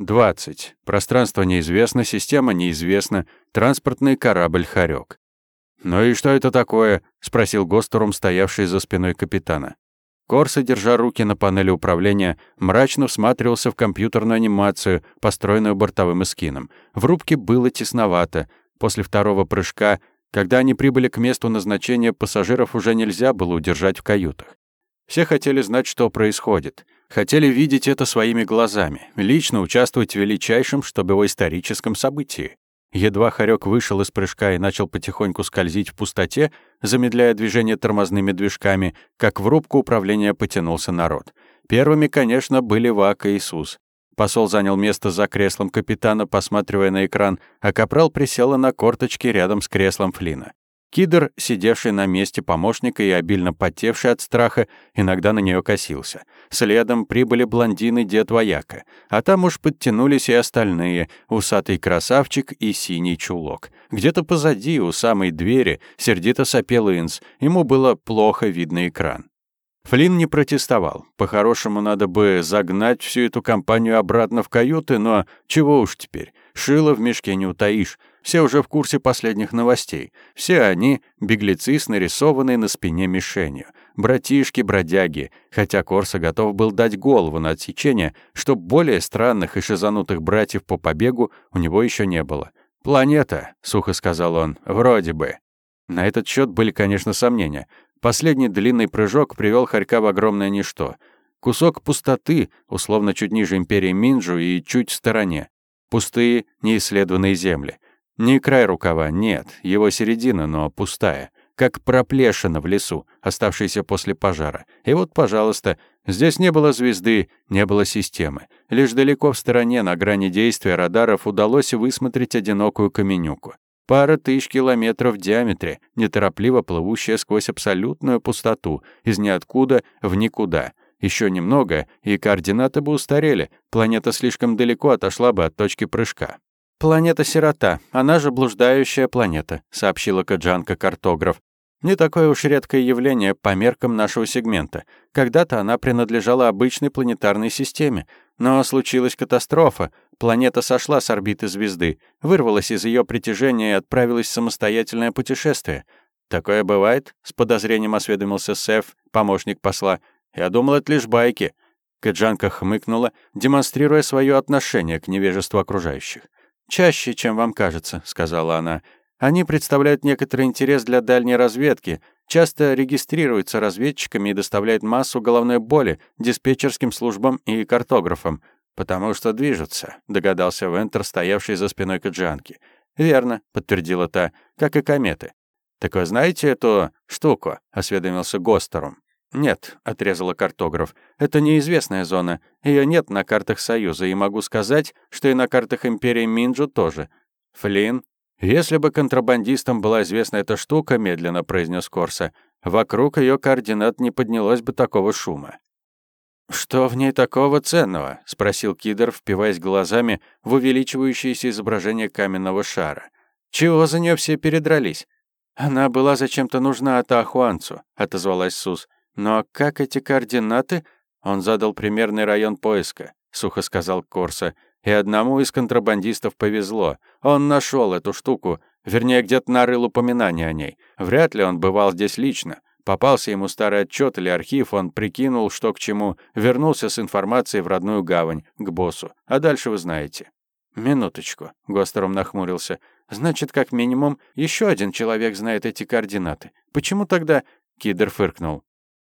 20. Пространство неизвестно, система неизвестна, транспортный корабль «Хорёк». «Ну и что это такое?» — спросил Госторум, стоявший за спиной капитана. Корса, держа руки на панели управления, мрачно всматривался в компьютерную анимацию, построенную бортовым эскином. В рубке было тесновато. После второго прыжка, когда они прибыли к месту назначения, пассажиров уже нельзя было удержать в каютах. Все хотели знать, что происходит. Хотели видеть это своими глазами, лично участвовать в величайшем, чтобы его историческом событии. Едва Харек вышел из прыжка и начал потихоньку скользить в пустоте, замедляя движение тормозными движками, как в рубку управления потянулся народ. Первыми, конечно, были Вак и Иисус. Посол занял место за креслом капитана, посматривая на экран, а капрал присела на корточки рядом с креслом Флина. Кидр, сидевший на месте помощника и обильно потевший от страха, иногда на нее косился. Следом прибыли блондины дед Вояка, а там уж подтянулись и остальные, усатый красавчик и синий чулок. Где-то позади, у самой двери, сердито сопел Инс, ему было плохо видно экран. Флинн не протестовал. По-хорошему, надо бы загнать всю эту компанию обратно в каюты, но чего уж теперь. Шило в мешке не утаишь. Все уже в курсе последних новостей. Все они — беглецы с нарисованной на спине мишенью. Братишки-бродяги, хотя Корса готов был дать голову на отсечение, что более странных и шизанутых братьев по побегу у него еще не было. «Планета», — сухо сказал он, — «вроде бы». На этот счет были, конечно, сомнения. Последний длинный прыжок привел Харька в огромное ничто. Кусок пустоты, условно чуть ниже империи Минджу и чуть в стороне. Пустые, неисследованные земли. Не край рукава, нет, его середина, но пустая, как проплешина в лесу, оставшаяся после пожара. И вот, пожалуйста, здесь не было звезды, не было системы. Лишь далеко в стороне, на грани действия радаров, удалось высмотреть одинокую каменюку. Пара тысяч километров в диаметре, неторопливо плывущая сквозь абсолютную пустоту, из ниоткуда в никуда. Еще немного, и координаты бы устарели, планета слишком далеко отошла бы от точки прыжка. «Планета-сирота, она же блуждающая планета», — сообщила Каджанка-картограф. «Не такое уж редкое явление по меркам нашего сегмента. Когда-то она принадлежала обычной планетарной системе, но случилась катастрофа. Планета сошла с орбиты звезды, вырвалась из ее притяжения и отправилась в самостоятельное путешествие. «Такое бывает?» — с подозрением осведомился Сеф, помощник посла. «Я думал, это лишь байки». Каджанка хмыкнула, демонстрируя свое отношение к невежеству окружающих. «Чаще, чем вам кажется», — сказала она. «Они представляют некоторый интерес для дальней разведки, часто регистрируются разведчиками и доставляют массу головной боли диспетчерским службам и картографам, потому что движутся», — догадался Вентер, стоявший за спиной Каджанки. «Верно», — подтвердила та, — «как и кометы». «Так вы знаете эту штуку?» — осведомился Гостерум. «Нет», — отрезала картограф, — «это неизвестная зона. Ее нет на картах Союза, и могу сказать, что и на картах Империи Минджу тоже. Флин, если бы контрабандистам была известна эта штука, медленно произнес Корса, вокруг ее координат не поднялось бы такого шума. «Что в ней такого ценного?» — спросил Кидр, впиваясь глазами в увеличивающееся изображение каменного шара. «Чего за нее все передрались?» «Она была зачем-то нужна Атахуанцу», — отозвалась Сус. «Но как эти координаты?» Он задал примерный район поиска, сухо сказал Корса. И одному из контрабандистов повезло. Он нашел эту штуку, вернее, где-то нарыл упоминание о ней. Вряд ли он бывал здесь лично. Попался ему старый отчет или архив, он прикинул, что к чему, вернулся с информацией в родную гавань, к боссу. А дальше вы знаете. «Минуточку», — Гостером нахмурился. «Значит, как минимум, еще один человек знает эти координаты. Почему тогда...» Кидер фыркнул.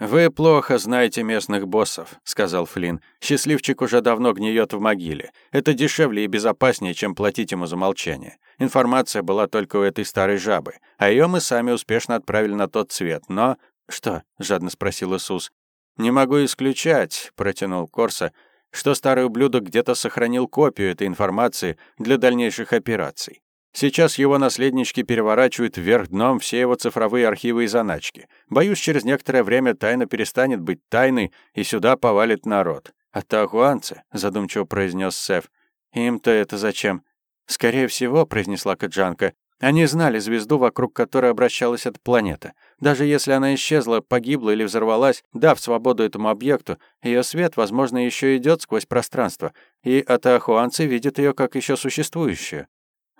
«Вы плохо знаете местных боссов», — сказал Флинн. «Счастливчик уже давно гниет в могиле. Это дешевле и безопаснее, чем платить ему за молчание. Информация была только у этой старой жабы, а ее мы сами успешно отправили на тот цвет. Но...» «Что?» — жадно спросил Иисус. «Не могу исключать», — протянул Корса, «что старый ублюдок где-то сохранил копию этой информации для дальнейших операций. Сейчас его наследнички переворачивают вверх дном все его цифровые архивы и заначки. Боюсь, через некоторое время тайна перестанет быть тайной, и сюда повалит народ. А тахуанцы, задумчиво произнес Сеф. Им-то это зачем? Скорее всего, произнесла Каджанка, Они знали звезду, вокруг которой обращалась эта планета. Даже если она исчезла, погибла или взорвалась, дав свободу этому объекту, ее свет, возможно, еще идет сквозь пространство, и атаахуанцы видят ее как еще существующую.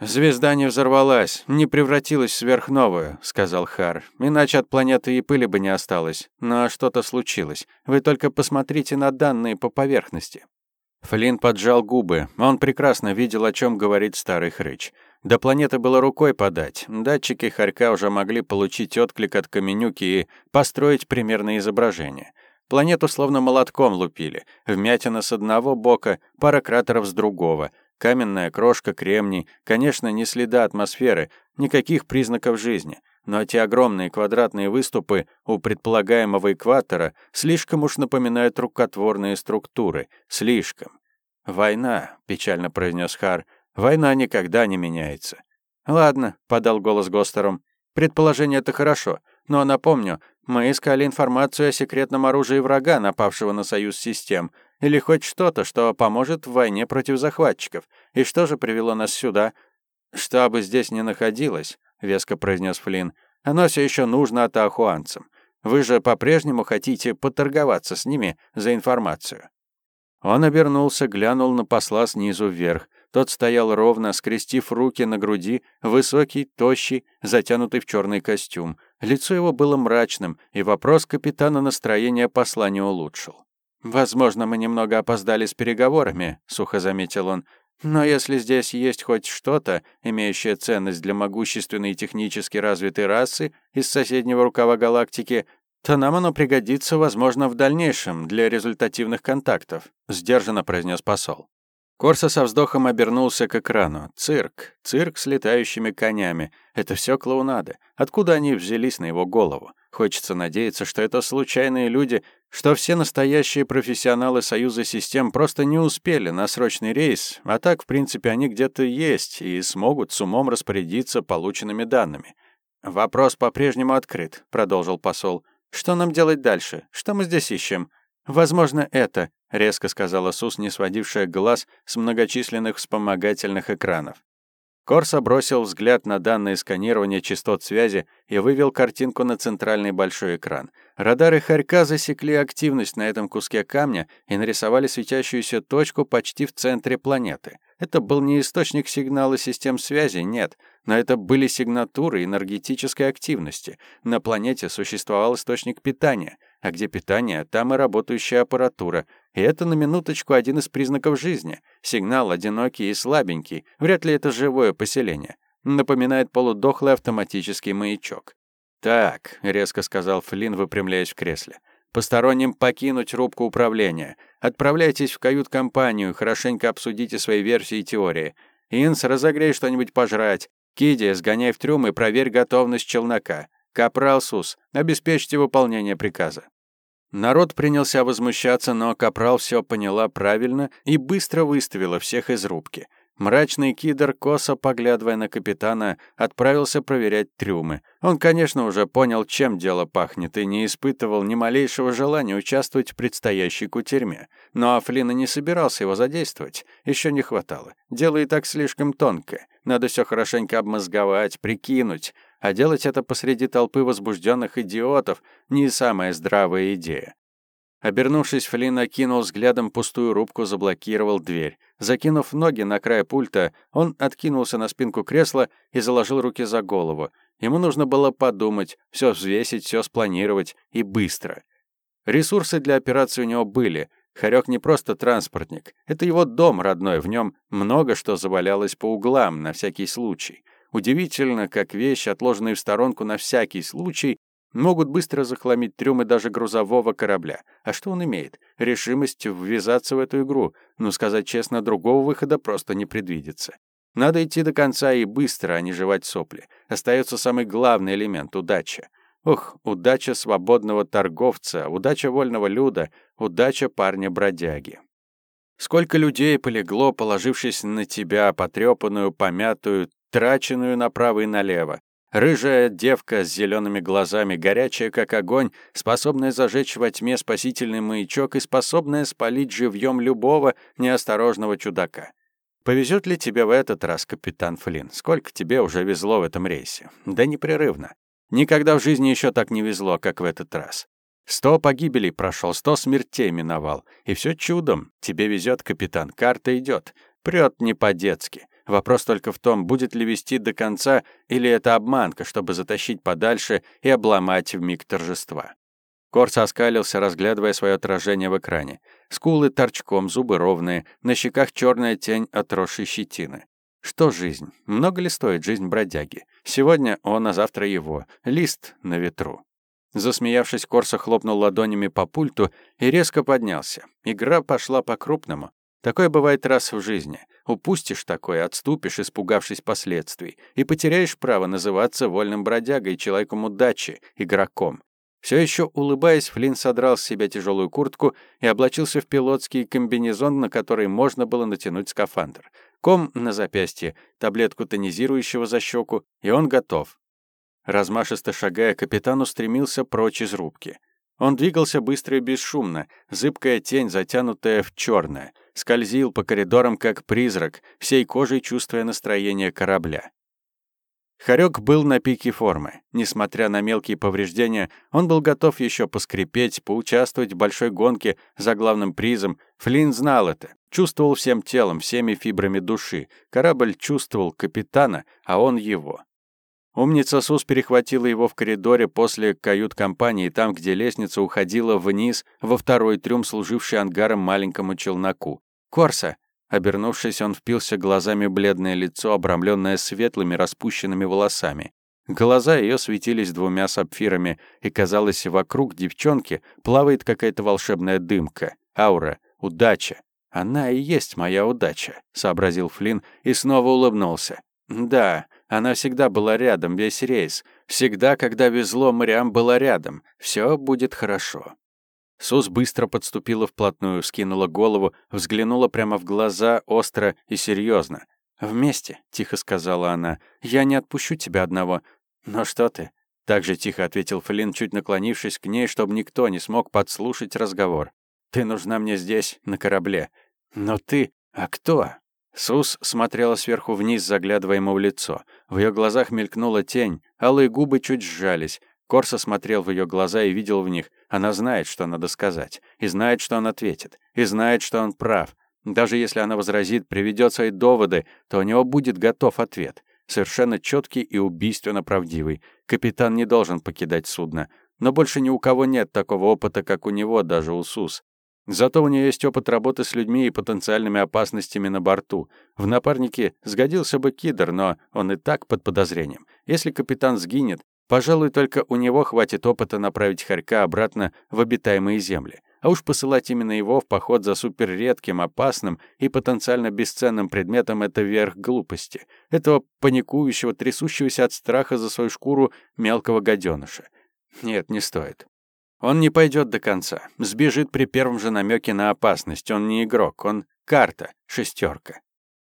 «Звезда не взорвалась, не превратилась в сверхновую», — сказал Хар. «Иначе от планеты и пыли бы не осталось. Но что-то случилось. Вы только посмотрите на данные по поверхности». Флинн поджал губы. Он прекрасно видел, о чем говорит старый хрыч. До планеты было рукой подать. Датчики Харька уже могли получить отклик от Каменюки и построить примерное изображение. Планету словно молотком лупили. Вмятина с одного бока, пара кратеров с другого. Каменная крошка, кремний. Конечно, ни следа атмосферы, никаких признаков жизни. Но эти огромные квадратные выступы у предполагаемого экватора слишком уж напоминают рукотворные структуры. Слишком. «Война», — печально произнес Хар, — Война никогда не меняется. Ладно, подал голос Гостером. Предположение это хорошо, но напомню, мы искали информацию о секретном оружии врага, напавшего на союз систем, или хоть что-то, что поможет в войне против захватчиков. И что же привело нас сюда? Что бы здесь ни находилось, веско произнес Флинн, оно все еще нужно атахуанцам. Вы же по-прежнему хотите поторговаться с ними за информацию. Он обернулся, глянул на посла снизу вверх. Тот стоял ровно, скрестив руки на груди, высокий, тощий, затянутый в черный костюм. Лицо его было мрачным, и вопрос капитана настроения посла не улучшил. «Возможно, мы немного опоздали с переговорами», — сухо заметил он. «Но если здесь есть хоть что-то, имеющее ценность для могущественной и технически развитой расы из соседнего рукава галактики, то нам оно пригодится, возможно, в дальнейшем для результативных контактов», — сдержанно произнес посол. Корса со вздохом обернулся к экрану. Цирк. Цирк с летающими конями. Это все клоунада. Откуда они взялись на его голову? Хочется надеяться, что это случайные люди, что все настоящие профессионалы Союза систем просто не успели на срочный рейс, а так, в принципе, они где-то есть и смогут с умом распорядиться полученными данными. «Вопрос по-прежнему открыт», — продолжил посол. «Что нам делать дальше? Что мы здесь ищем?» «Возможно, это», — резко сказала Сус, не сводившая глаз с многочисленных вспомогательных экранов. Корса бросил взгляд на данные сканирования частот связи и вывел картинку на центральный большой экран. Радары Харька засекли активность на этом куске камня и нарисовали светящуюся точку почти в центре планеты. Это был не источник сигнала систем связи, нет, но это были сигнатуры энергетической активности. На планете существовал источник питания — а где питание, там и работающая аппаратура. И это на минуточку один из признаков жизни. Сигнал одинокий и слабенький. Вряд ли это живое поселение. Напоминает полудохлый автоматический маячок. «Так», — резко сказал Флинн, выпрямляясь в кресле. «Посторонним покинуть рубку управления. Отправляйтесь в кают-компанию, хорошенько обсудите свои версии и теории. Инс, разогрей что-нибудь пожрать. Киди, сгоняй в трюм и проверь готовность челнока. «Капрал Сус, обеспечьте выполнение приказа». Народ принялся возмущаться, но Капрал все поняла правильно и быстро выставила всех из рубки. Мрачный кидр, косо поглядывая на капитана, отправился проверять трюмы. Он, конечно, уже понял, чем дело пахнет, и не испытывал ни малейшего желания участвовать в предстоящей кутерьме. Но Афлина не собирался его задействовать. Еще не хватало. Дело и так слишком тонкое. Надо все хорошенько обмозговать, прикинуть а делать это посреди толпы возбужденных идиотов — не самая здравая идея. Обернувшись, Флинн окинул взглядом пустую рубку, заблокировал дверь. Закинув ноги на край пульта, он откинулся на спинку кресла и заложил руки за голову. Ему нужно было подумать, все взвесить, все спланировать и быстро. Ресурсы для операции у него были. Харек не просто транспортник. Это его дом родной, в нем много что завалялось по углам на всякий случай. Удивительно, как вещи, отложенные в сторонку на всякий случай, могут быстро захламить трюмы даже грузового корабля. А что он имеет? Решимость ввязаться в эту игру. Но, сказать честно, другого выхода просто не предвидится. Надо идти до конца и быстро, а не жевать сопли. Остается самый главный элемент — удача. Ох, удача свободного торговца, удача вольного люда, удача парня-бродяги. Сколько людей полегло, положившись на тебя, потрепанную, помятую, траченную направо и налево. Рыжая девка с зелеными глазами, горячая как огонь, способная зажечь во тьме спасительный маячок и способная спалить живьем любого неосторожного чудака. Повезет ли тебе в этот раз, капитан Флинн? Сколько тебе уже везло в этом рейсе? Да непрерывно. Никогда в жизни еще так не везло, как в этот раз. Сто погибелей прошел, сто смертей миновал. И все чудом. Тебе везет, капитан. Карта идет. Прет не по-детски. Вопрос только в том, будет ли вести до конца, или это обманка, чтобы затащить подальше и обломать в миг торжества. Корс оскалился, разглядывая свое отражение в экране. Скулы торчком, зубы ровные, на щеках черная тень отросшей щетины. Что жизнь? Много ли стоит жизнь бродяги? Сегодня он, а завтра его. Лист на ветру. Засмеявшись, Корса хлопнул ладонями по пульту и резко поднялся. Игра пошла по-крупному. Такое бывает раз в жизни. Упустишь такое, отступишь, испугавшись последствий, и потеряешь право называться вольным бродягой, человеком удачи, игроком. Все еще улыбаясь, Флинн содрал с себя тяжелую куртку и облачился в пилотский комбинезон, на который можно было натянуть скафандр. Ком на запястье, таблетку тонизирующего за щеку, и он готов. Размашисто шагая, капитан устремился прочь из рубки. Он двигался быстро и бесшумно, зыбкая тень, затянутая в черное, скользил по коридорам как призрак, всей кожей чувствуя настроение корабля. Харек был на пике формы. Несмотря на мелкие повреждения, он был готов еще поскрипеть, поучаствовать в большой гонке за главным призом. Флинн знал это, чувствовал всем телом, всеми фибрами души. Корабль чувствовал капитана, а он его. Умница Сус перехватила его в коридоре после кают-компании, там, где лестница уходила вниз, во второй трюм, служивший ангаром маленькому челноку. «Корса!» Обернувшись, он впился глазами в бледное лицо, обрамленное светлыми распущенными волосами. Глаза ее светились двумя сапфирами, и, казалось, вокруг девчонки плавает какая-то волшебная дымка, аура, удача. «Она и есть моя удача», — сообразил Флинн и снова улыбнулся. «Да, она всегда была рядом весь рейс. Всегда, когда везло, Мариам была рядом. Все будет хорошо». Сус быстро подступила вплотную, скинула голову, взглянула прямо в глаза, остро и серьезно. «Вместе», — тихо сказала она, — «я не отпущу тебя одного». «Но что ты?» — так же тихо ответил Флинн, чуть наклонившись к ней, чтобы никто не смог подслушать разговор. «Ты нужна мне здесь, на корабле. Но ты... А кто?» Сус смотрела сверху вниз, заглядывая ему в лицо. В ее глазах мелькнула тень, алые губы чуть сжались. Корса смотрел в ее глаза и видел в них. Она знает, что надо сказать, и знает, что он ответит, и знает, что он прав. Даже если она возразит, приведет свои доводы, то у него будет готов ответ. Совершенно четкий и убийственно правдивый. Капитан не должен покидать судно. Но больше ни у кого нет такого опыта, как у него, даже у Сус. Зато у нее есть опыт работы с людьми и потенциальными опасностями на борту. В напарнике сгодился бы Кидр, но он и так под подозрением. Если капитан сгинет, Пожалуй, только у него хватит опыта направить Харька обратно в обитаемые земли. А уж посылать именно его в поход за суперредким, опасным и потенциально бесценным предметом — это верх глупости. Этого паникующего, трясущегося от страха за свою шкуру мелкого гаденыша. Нет, не стоит. Он не пойдет до конца. Сбежит при первом же намеке на опасность. Он не игрок, он карта, шестерка.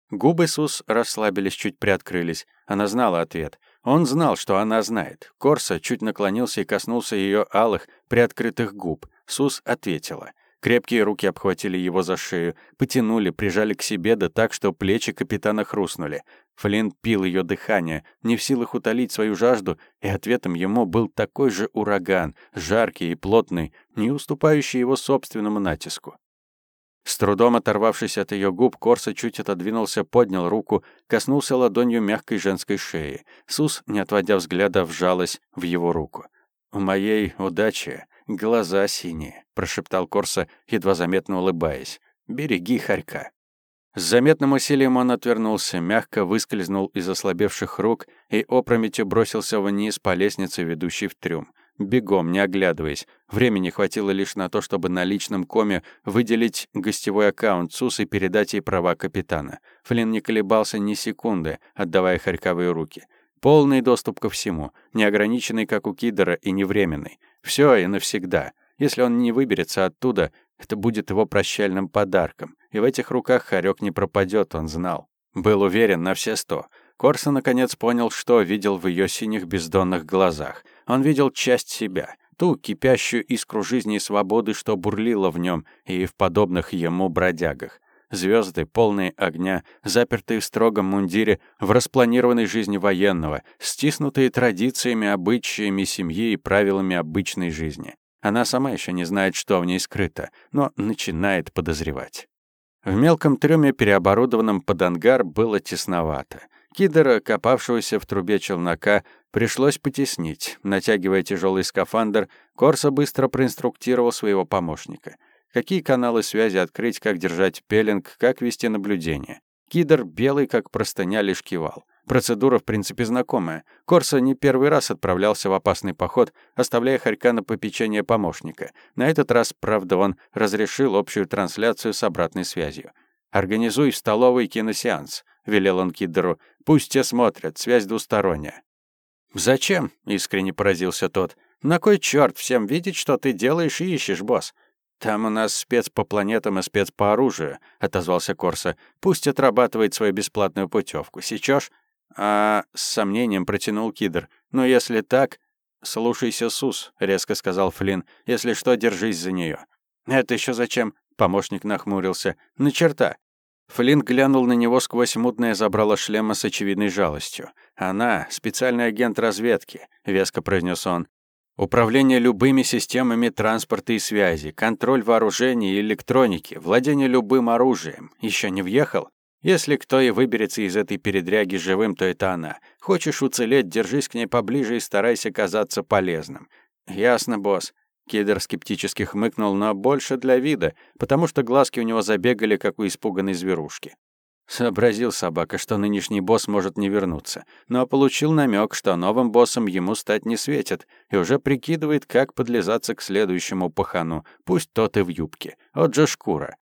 Губы Сус расслабились, чуть приоткрылись. Она знала ответ — он знал, что она знает. Корса чуть наклонился и коснулся ее алых, приоткрытых губ. Сус ответила. Крепкие руки обхватили его за шею, потянули, прижали к себе, да так, что плечи капитана хрустнули. Флинн пил ее дыхание, не в силах утолить свою жажду, и ответом ему был такой же ураган, жаркий и плотный, не уступающий его собственному натиску. С трудом оторвавшись от ее губ, Корса чуть отодвинулся, поднял руку, коснулся ладонью мягкой женской шеи. Сус, не отводя взгляда, вжалась в его руку. «У моей удачи глаза синие», — прошептал Корса, едва заметно улыбаясь. «Береги хорька». С заметным усилием он отвернулся, мягко выскользнул из ослабевших рук и опрометью бросился вниз по лестнице, ведущей в трюм. Бегом, не оглядываясь. Времени хватило лишь на то, чтобы на личном коме выделить гостевой аккаунт СУС и передать ей права капитана. Флинн не колебался ни секунды, отдавая хорьковые руки. Полный доступ ко всему, неограниченный, как у Кидера, и невременный. Все и навсегда. Если он не выберется оттуда, это будет его прощальным подарком. И в этих руках хорек не пропадет, он знал. Был уверен на все сто. Корса наконец понял, что видел в ее синих бездонных глазах. Он видел часть себя, ту кипящую искру жизни и свободы, что бурлила в нем и в подобных ему бродягах. Звезды, полные огня, запертые в строгом мундире, в распланированной жизни военного, стиснутые традициями, обычаями семьи и правилами обычной жизни. Она сама еще не знает, что в ней скрыто, но начинает подозревать. В мелком трюме, переоборудованном под ангар, было тесновато. Кидера, копавшегося в трубе челнока, пришлось потеснить. Натягивая тяжелый скафандр, Корса быстро проинструктировал своего помощника — Какие каналы связи открыть, как держать пеленг, как вести наблюдение. Кидр белый, как простыня, лишь кивал. Процедура, в принципе, знакомая. Корса не первый раз отправлялся в опасный поход, оставляя Харька на попечение помощника. На этот раз, правда, он разрешил общую трансляцию с обратной связью. «Организуй в столовой киносеанс», — велел он Кидеру. «Пусть те смотрят, связь двусторонняя». «Зачем?» — искренне поразился тот. «На кой черт всем видеть, что ты делаешь и ищешь, босс? «Там у нас спец по планетам и спец по оружию», — отозвался Корса. «Пусть отрабатывает свою бесплатную путевку. Сечешь?» «А...» — с сомнением протянул Кидр. «Ну, если так...» «Слушайся, Сус», — резко сказал Флинн. «Если что, держись за нее». «Это еще зачем?» — помощник нахмурился. «На черта». Флинн глянул на него сквозь мутное забрало шлема с очевидной жалостью. «Она — специальный агент разведки», — веско произнес он. Управление любыми системами транспорта и связи, контроль вооружений и электроники, владение любым оружием. Еще не въехал? Если кто и выберется из этой передряги живым, то это она. Хочешь уцелеть, держись к ней поближе и старайся казаться полезным. Ясно, босс. Кидер скептически хмыкнул, но больше для вида, потому что глазки у него забегали, как у испуганной зверушки. Сообразил собака, что нынешний босс может не вернуться, но получил намек, что новым боссом ему стать не светит, и уже прикидывает, как подлизаться к следующему пахану, пусть тот и в юбке. Вот же шкура.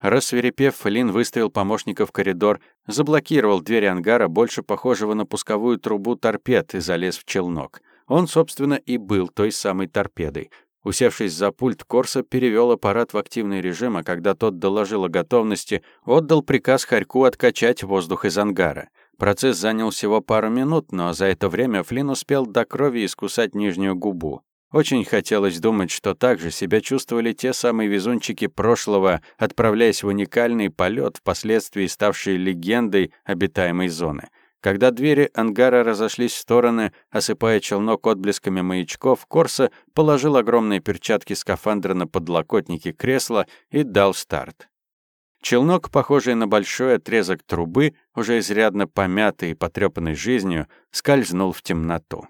Рассверепев, Флинн выставил помощника в коридор, заблокировал дверь ангара, больше похожего на пусковую трубу торпед, и залез в челнок. Он, собственно, и был той самой торпедой. Усевшись за пульт, Корса перевел аппарат в активный режим, а когда тот доложил о готовности, отдал приказ Харьку откачать воздух из ангара. Процесс занял всего пару минут, но за это время Флинн успел до крови искусать нижнюю губу. Очень хотелось думать, что так же себя чувствовали те самые везунчики прошлого, отправляясь в уникальный полет, впоследствии ставший легендой обитаемой зоны. Когда двери ангара разошлись в стороны, осыпая челнок отблесками маячков, Корса положил огромные перчатки скафандра на подлокотники кресла и дал старт. Челнок, похожий на большой отрезок трубы, уже изрядно помятый и потрепанный жизнью, скользнул в темноту.